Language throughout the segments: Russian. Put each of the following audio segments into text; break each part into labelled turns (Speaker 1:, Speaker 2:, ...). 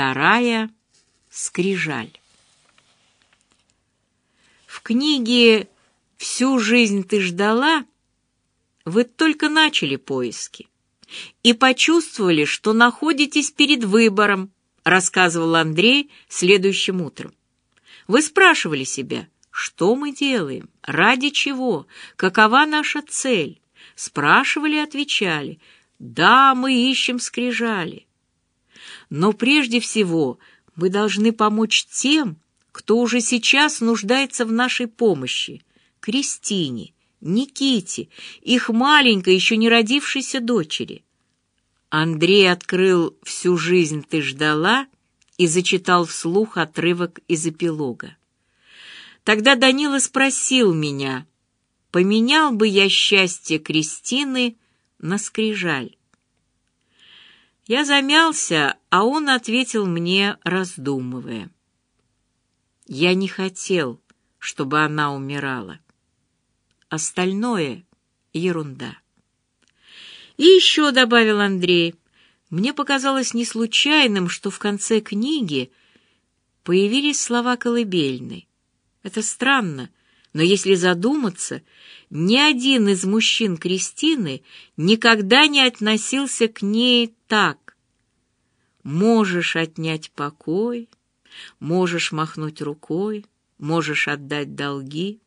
Speaker 1: Вторая скрижаль. В книге «Всю жизнь ты ждала» вы только начали поиски и почувствовали, что находитесь перед выбором, рассказывал Андрей следующим утром. Вы спрашивали себя, что мы делаем, ради чего, какова наша цель. Спрашивали и отвечали, да, мы ищем скрижали. Но прежде всего мы должны помочь тем, кто уже сейчас нуждается в нашей помощи, Кристине, Никите, их маленькой, еще не родившейся дочери. Андрей открыл «Всю жизнь ты ждала» и зачитал вслух отрывок из эпилога. Тогда Данила спросил меня, поменял бы я счастье Кристины на скрижаль. Я замялся, а он ответил мне, раздумывая. Я не хотел, чтобы она умирала. Остальное — ерунда. И еще добавил Андрей, мне показалось не случайным, что в конце книги появились слова колыбельной. Это странно, но если задуматься, ни один из мужчин Кристины никогда не относился к ней так. Можешь отнять покой, можешь махнуть рукой, можешь отдать долги,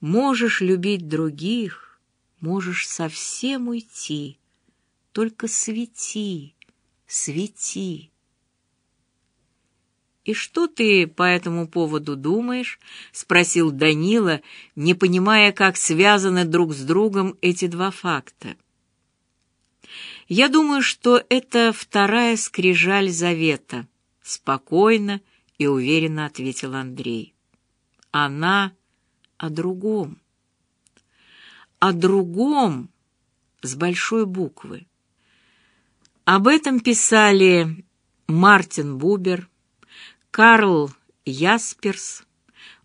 Speaker 1: можешь любить других, можешь совсем уйти, только свети, свети. «И что ты по этому поводу думаешь?» — спросил Данила, не понимая, как связаны друг с другом эти два факта. «Я думаю, что это вторая скрижаль завета», — спокойно и уверенно ответил Андрей. «Она о другом. О другом с большой буквы. Об этом писали Мартин Бубер, Карл Ясперс,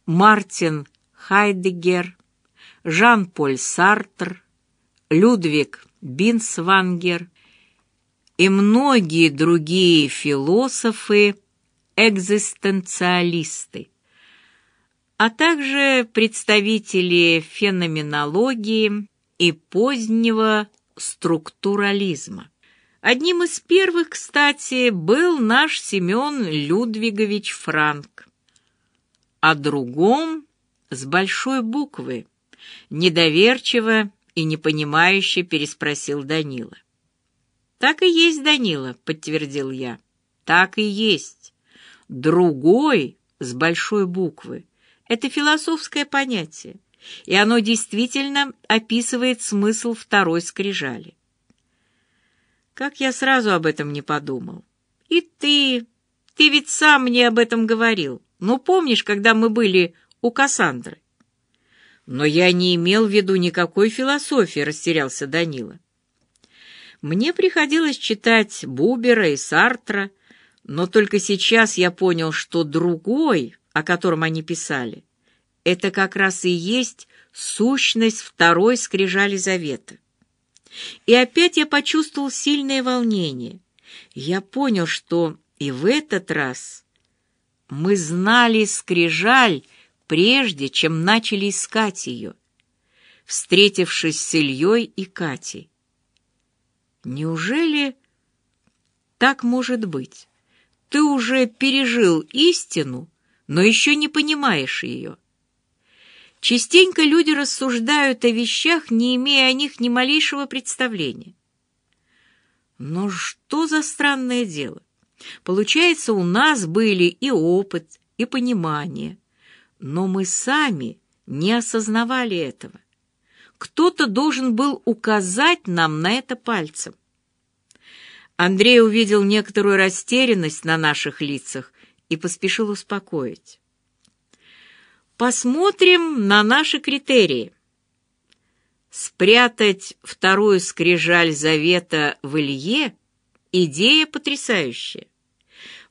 Speaker 1: Мартин Хайдегер, Жан-Поль Сартр, Людвиг Бинсвангер и многие другие философы-экзистенциалисты, а также представители феноменологии и позднего структурализма. Одним из первых, кстати, был наш Семен Людвигович Франк. О другом с большой буквы, недоверчиво и непонимающе переспросил Данила. «Так и есть, Данила», — подтвердил я. «Так и есть. Другой с большой буквы. Это философское понятие, и оно действительно описывает смысл второй скрижали. Как я сразу об этом не подумал. И ты... Ты ведь сам мне об этом говорил. Ну, помнишь, когда мы были у Кассандры? Но я не имел в виду никакой философии, растерялся Данила. Мне приходилось читать Бубера и Сартра, но только сейчас я понял, что другой, о котором они писали, это как раз и есть сущность второй скрижали завета. И опять я почувствовал сильное волнение. Я понял, что и в этот раз мы знали скрижаль, прежде чем начали искать ее, встретившись с Ильей и Катей. Неужели так может быть? Ты уже пережил истину, но еще не понимаешь ее. Частенько люди рассуждают о вещах, не имея о них ни малейшего представления. Но что за странное дело? Получается, у нас были и опыт, и понимание, но мы сами не осознавали этого. Кто-то должен был указать нам на это пальцем. Андрей увидел некоторую растерянность на наших лицах и поспешил успокоить. Посмотрим на наши критерии. Спрятать вторую скрижаль завета в Илье – идея потрясающая.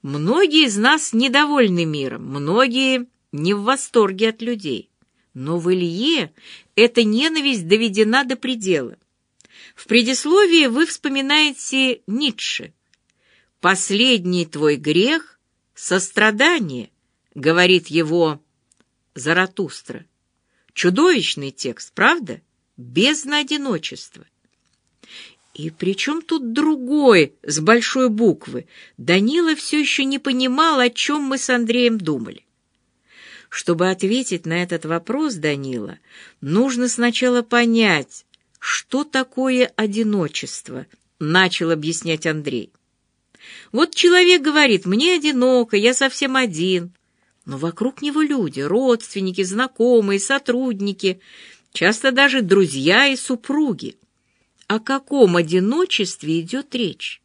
Speaker 1: Многие из нас недовольны миром, многие не в восторге от людей. Но в Илье эта ненависть доведена до предела. В предисловии вы вспоминаете Ницше. последний твой грех — сострадание, говорит его Заратустра. Чудовищный текст, правда? Бездна одиночества. И при чем тут другой с большой буквы? Данила все еще не понимал, о чем мы с Андреем думали. Чтобы ответить на этот вопрос, Данила, нужно сначала понять, что такое одиночество, начал объяснять Андрей. Вот человек говорит, мне одиноко, я совсем один. Но вокруг него люди, родственники, знакомые, сотрудники, часто даже друзья и супруги. О каком одиночестве идет речь?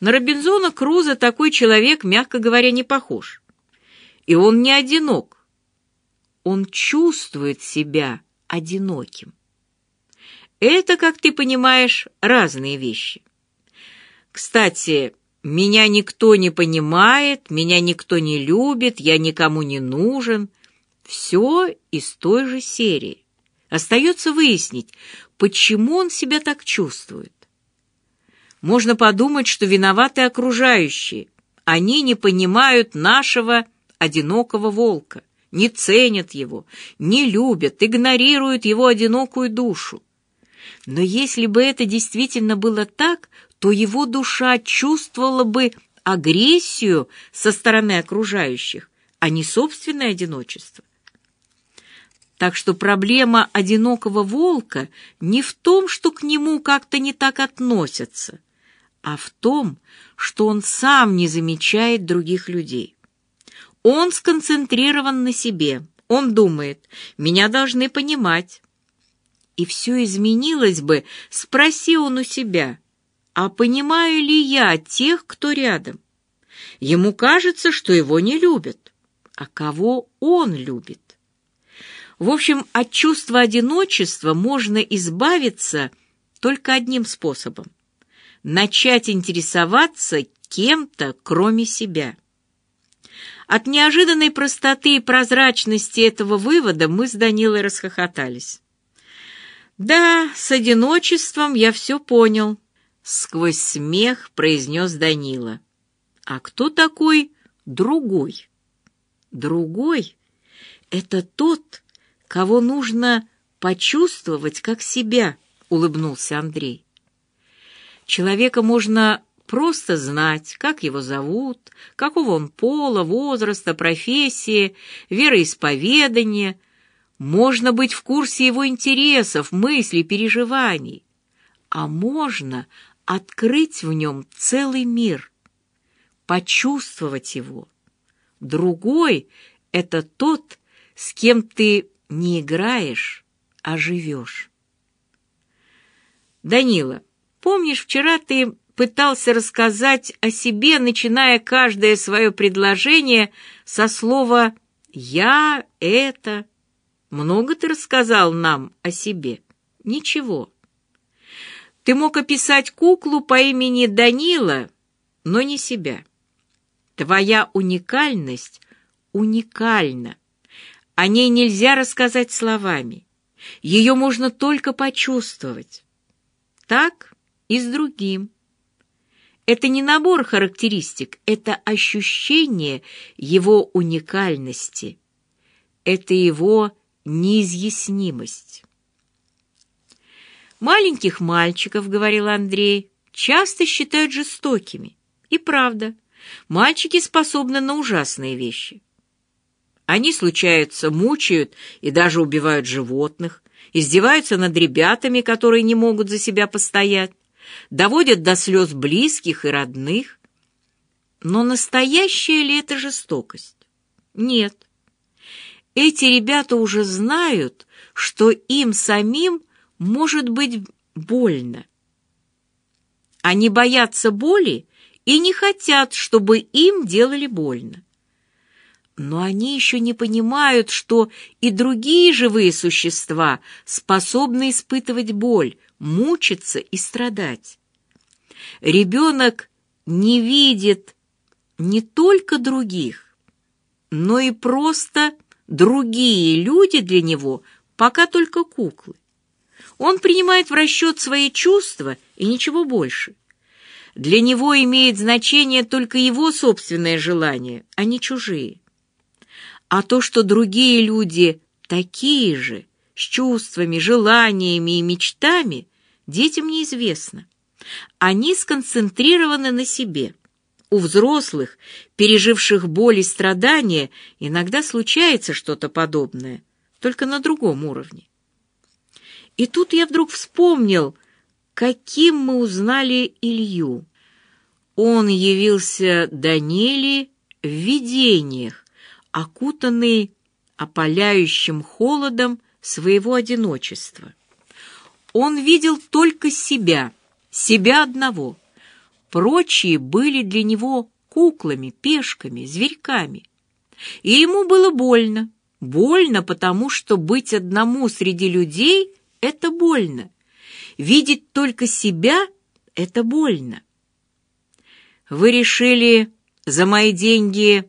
Speaker 1: На Робинзона Круза такой человек, мягко говоря, не похож. И он не одинок. Он чувствует себя одиноким. Это, как ты понимаешь, разные вещи. Кстати, меня никто не понимает, меня никто не любит, я никому не нужен. Все из той же серии. Остается выяснить, почему он себя так чувствует. Можно подумать, что виноваты окружающие. Они не понимают нашего одинокого волка, не ценят его, не любят, игнорируют его одинокую душу. Но если бы это действительно было так, то его душа чувствовала бы агрессию со стороны окружающих, а не собственное одиночество. Так что проблема одинокого волка не в том, что к нему как-то не так относятся, а в том, что он сам не замечает других людей. Он сконцентрирован на себе, он думает, меня должны понимать. И все изменилось бы, спроси он у себя, а понимаю ли я тех, кто рядом? Ему кажется, что его не любят. А кого он любит? В общем, от чувства одиночества можно избавиться только одним способом — начать интересоваться кем-то, кроме себя. От неожиданной простоты и прозрачности этого вывода мы с Данилой расхохотались. «Да, с одиночеством я все понял», — сквозь смех произнес Данила. «А кто такой другой?» «Другой — это тот, кого нужно почувствовать как себя», — улыбнулся Андрей. «Человека можно просто знать, как его зовут, какого он пола, возраста, профессии, вероисповедания. Можно быть в курсе его интересов, мыслей, переживаний. А можно открыть в нем целый мир, почувствовать его. Другой — это тот, с кем ты не играешь, а живешь. Данила, помнишь, вчера ты пытался рассказать о себе, начиная каждое свое предложение со слова «я», «это». Много ты рассказал нам о себе? Ничего. Ты мог описать куклу по имени Данила, но не себя. Твоя уникальность уникальна. О ней нельзя рассказать словами. Ее можно только почувствовать. Так и с другим. Это не набор характеристик, это ощущение его уникальности. Это его неизъяснимость. Маленьких мальчиков, говорил Андрей, часто считают жестокими. И правда, мальчики способны на ужасные вещи. Они случаются, мучают и даже убивают животных, издеваются над ребятами, которые не могут за себя постоять, доводят до слез близких и родных. Но настоящая ли это жестокость? Нет. Эти ребята уже знают, что им самим может быть больно. Они боятся боли и не хотят, чтобы им делали больно. Но они еще не понимают, что и другие живые существа способны испытывать боль, мучиться и страдать. Ребенок не видит не только других, но и просто другие люди для него пока только куклы. Он принимает в расчет свои чувства и ничего больше. Для него имеет значение только его собственное желание, а не чужие. А то, что другие люди такие же, с чувствами, желаниями и мечтами, детям неизвестно. Они сконцентрированы на себе. У взрослых, переживших боль и страдания, иногда случается что-то подобное, только на другом уровне. И тут я вдруг вспомнил, каким мы узнали Илью. Он явился Даниэле в видениях, окутанный опаляющим холодом своего одиночества. Он видел только себя, себя одного. Прочие были для него куклами, пешками, зверьками. И ему было больно. Больно, потому что быть одному среди людей — это больно. Видеть только себя — это больно. Вы решили за мои деньги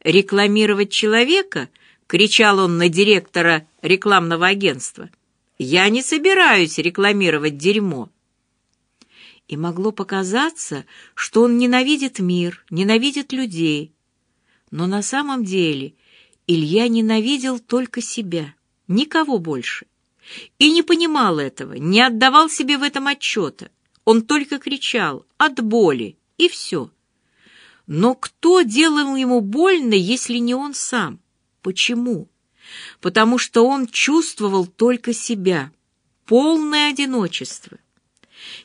Speaker 1: рекламировать человека? Кричал он на директора рекламного агентства. Я не собираюсь рекламировать дерьмо. И могло показаться, что он ненавидит мир, ненавидит людей. Но на самом деле Илья ненавидел только себя, никого больше. И не понимал этого, не отдавал себе в этом отчета. Он только кричал от боли, и все. Но кто делал ему больно, если не он сам? Почему? Потому что он чувствовал только себя, полное одиночество.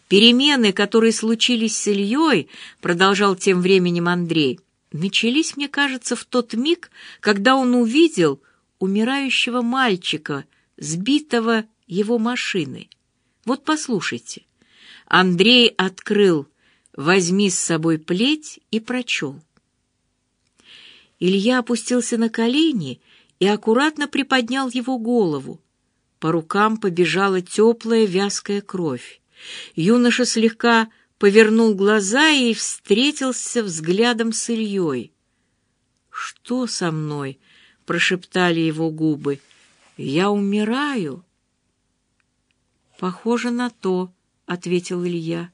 Speaker 1: Перемены, которые случились с Ильей, продолжал тем временем Андрей, начались, мне кажется, в тот миг, когда он увидел умирающего мальчика, сбитого его машиной. Вот послушайте. Андрей открыл «Возьми с собой плеть» и прочел. Илья опустился на колени и аккуратно приподнял его голову. По рукам побежала теплая вязкая кровь. Юноша слегка повернул глаза и встретился взглядом с Ильей. «Что со мной?» — прошептали его губы. «Я умираю?» «Похоже на то», — ответил Илья.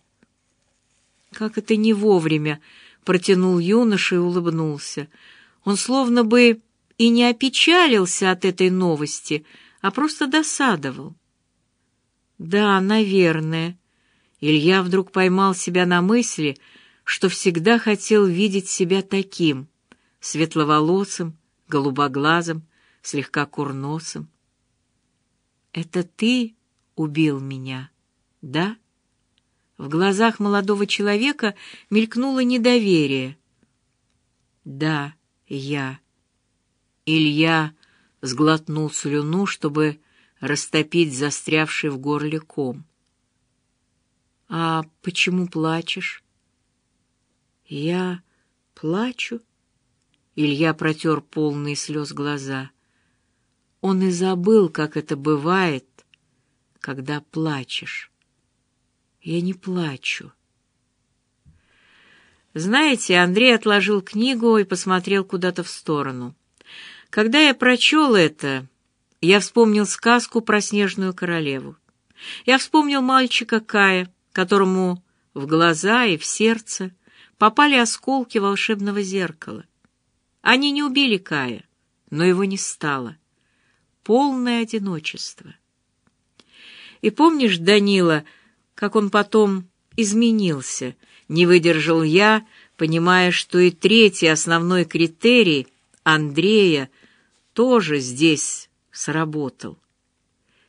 Speaker 1: «Как это не вовремя!» — протянул юноша и улыбнулся. Он словно бы и не опечалился от этой новости, а просто досадовал. «Да, наверное». Илья вдруг поймал себя на мысли, что всегда хотел видеть себя таким, светловолосым, голубоглазым, слегка курносым. «Это ты убил меня, да?» В глазах молодого человека мелькнуло недоверие. «Да, я». Илья сглотнул слюну, чтобы растопить застрявший в горле ком. «А почему плачешь?» «Я плачу?» Илья протер полные слез глаза. Он и забыл, как это бывает, когда плачешь. Я не плачу. Знаете, Андрей отложил книгу и посмотрел куда-то в сторону. Когда я прочел это, я вспомнил сказку про снежную королеву. Я вспомнил мальчика Кая, которому в глаза и в сердце попали осколки волшебного зеркала. Они не убили Кая, но его не стало полное одиночество. И помнишь, Данила, как он потом изменился, не выдержал я, понимая, что и третий основной критерий Андрея тоже здесь сработал.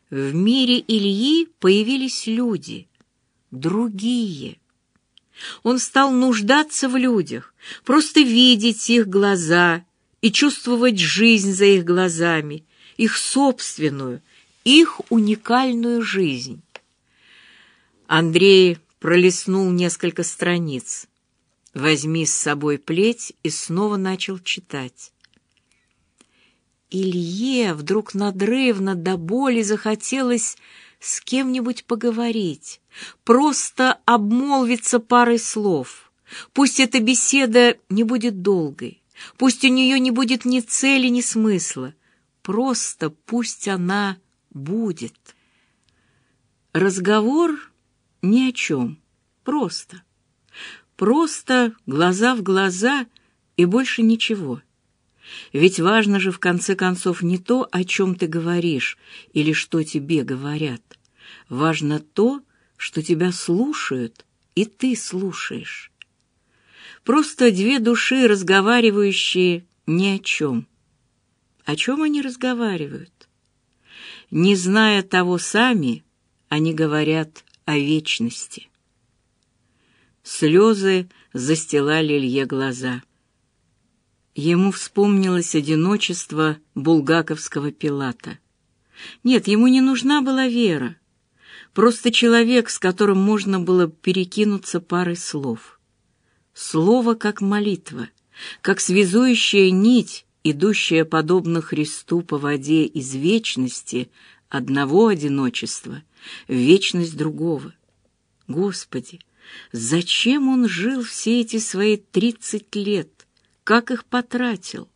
Speaker 1: В мире Ильи появились люди, другие. Он стал нуждаться в людях, просто видеть их глаза и чувствовать жизнь за их глазами, их собственную, их уникальную жизнь. Андрей пролистнул несколько страниц. «Возьми с собой плеть» и снова начал читать. Илье вдруг надрывно до боли захотелось с кем-нибудь поговорить, просто обмолвиться парой слов. Пусть эта беседа не будет долгой, пусть у нее не будет ни цели, ни смысла, Просто пусть она будет. Разговор ни о чем, просто. Просто глаза в глаза и больше ничего. Ведь важно же в конце концов не то, о чем ты говоришь или что тебе говорят. Важно то, что тебя слушают, и ты слушаешь. Просто две души, разговаривающие ни о чем. О чем они разговаривают? Не зная того сами, они говорят о вечности. Слезы застилали Илье глаза. Ему вспомнилось одиночество булгаковского Пилата. Нет, ему не нужна была вера. Просто человек, с которым можно было перекинуться парой слов. Слово как молитва, как связующая нить, идущая подобно Христу по воде из вечности одного одиночества в вечность другого. Господи, зачем он жил все эти свои тридцать лет? как их потратил.